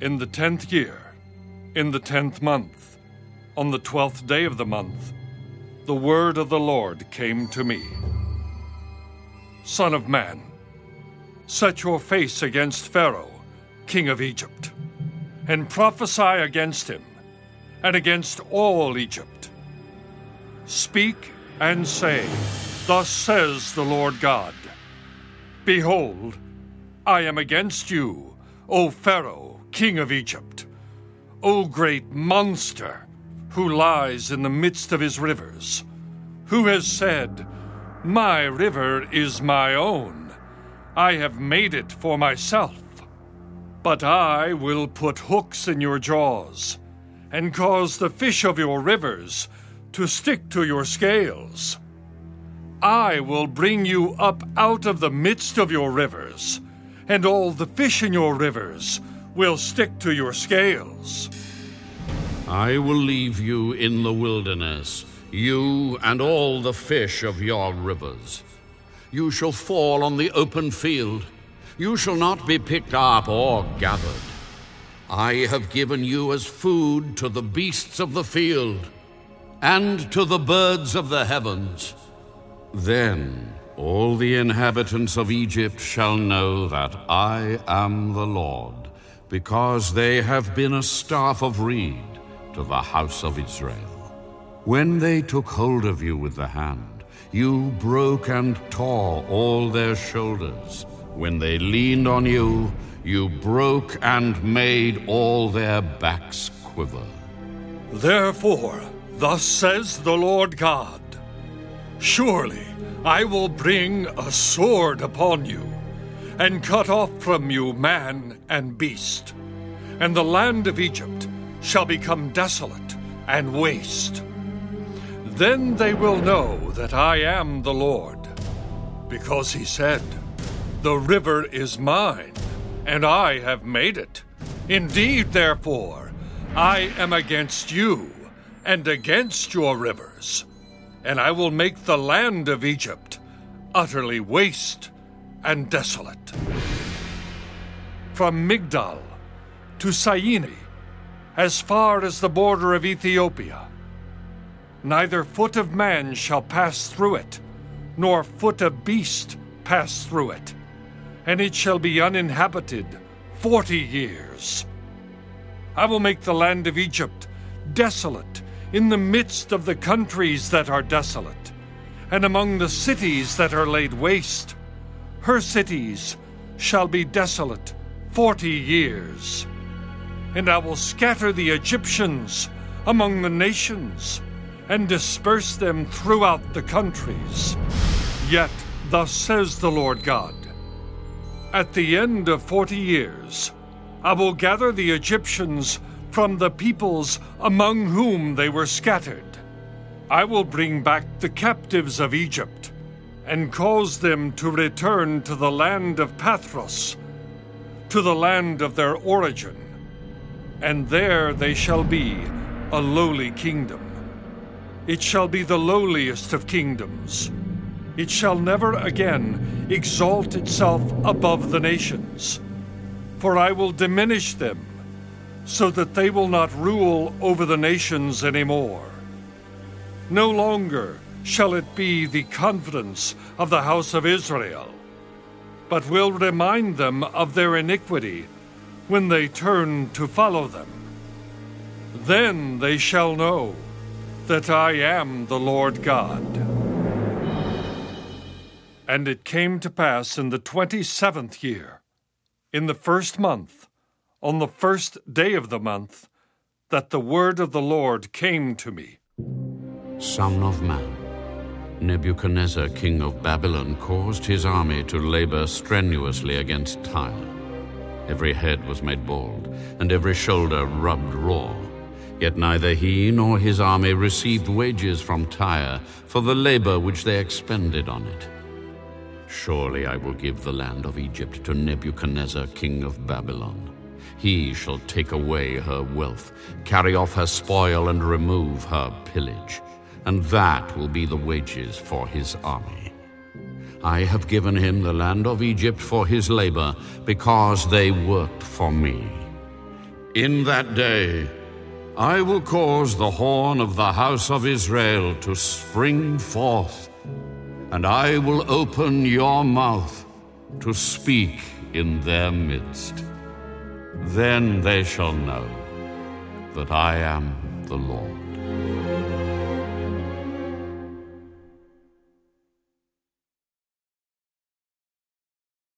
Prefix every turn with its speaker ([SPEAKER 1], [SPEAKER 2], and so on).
[SPEAKER 1] In the tenth year, in the tenth month, on the twelfth day of the month, the word of the Lord came to me. Son of man, set your face against Pharaoh, king of Egypt, and prophesy against him and against all Egypt. Speak and say, Thus says the Lord God Behold, I am against you, O Pharaoh, king of Egypt, O great monster who lies in the midst of his rivers, who has said, My river is my own, I have made it for myself. But I will put hooks in your jaws, and cause the fish of your rivers to stick to your scales. I will bring you up out of the midst of your rivers, and all the fish in your rivers will stick to your scales.
[SPEAKER 2] I will leave you in the wilderness, you and all the fish of your rivers. You shall fall on the open field. You shall not be picked up or gathered. I have given you as food to the beasts of the field and to the birds of the heavens. Then all the inhabitants of Egypt shall know that I am the Lord, because they have been a staff of reed to the house of Israel. When they took hold of you with the hand, you broke and tore all their shoulders. When they leaned on you, you broke and made all their backs quiver.
[SPEAKER 1] Therefore, thus says the Lord God Surely I will bring a sword upon you, and cut off from you man and beast, and the land of Egypt shall become desolate and waste. Then they will know that I am the Lord, because he said, The river is mine, and I have made it. Indeed, therefore, I am against you and against your rivers, and I will make the land of Egypt utterly waste and desolate. From Migdol to Syene, as far as the border of Ethiopia. Neither foot of man shall pass through it, nor foot of beast pass through it, and it shall be uninhabited forty years. I will make the land of Egypt desolate in the midst of the countries that are desolate, and among the cities that are laid waste. Her cities shall be desolate forty years. And I will scatter the Egyptians among the nations, and disperse them throughout the countries. Yet, thus says the Lord God At the end of forty years, I will gather the Egyptians from the peoples among whom they were scattered. I will bring back the captives of Egypt, and cause them to return to the land of Pathros, to the land of their origin and there they shall be a lowly kingdom. It shall be the lowliest of kingdoms. It shall never again exalt itself above the nations. For I will diminish them, so that they will not rule over the nations any more. No longer shall it be the confidence of the house of Israel, but will remind them of their iniquity when they turn to follow them. Then they shall know that I am the Lord God. And it came to pass in the twenty seventh year, in the first month, on the first day of the month, that the word of the Lord came to me.
[SPEAKER 2] Son of man, Nebuchadnezzar, king of Babylon, caused his army to labor strenuously against Tyre. Every head was made bald, and every shoulder rubbed raw. Yet neither he nor his army received wages from Tyre for the labor which they expended on it. Surely I will give the land of Egypt to Nebuchadnezzar, king of Babylon. He shall take away her wealth, carry off her spoil, and remove her pillage, and that will be the wages for his army. I have given him the land of Egypt for his labor, because they worked for me. In that day, I will cause the horn of the house of Israel to spring forth, and I will open your mouth to speak in their midst. Then they shall know that I am the Lord.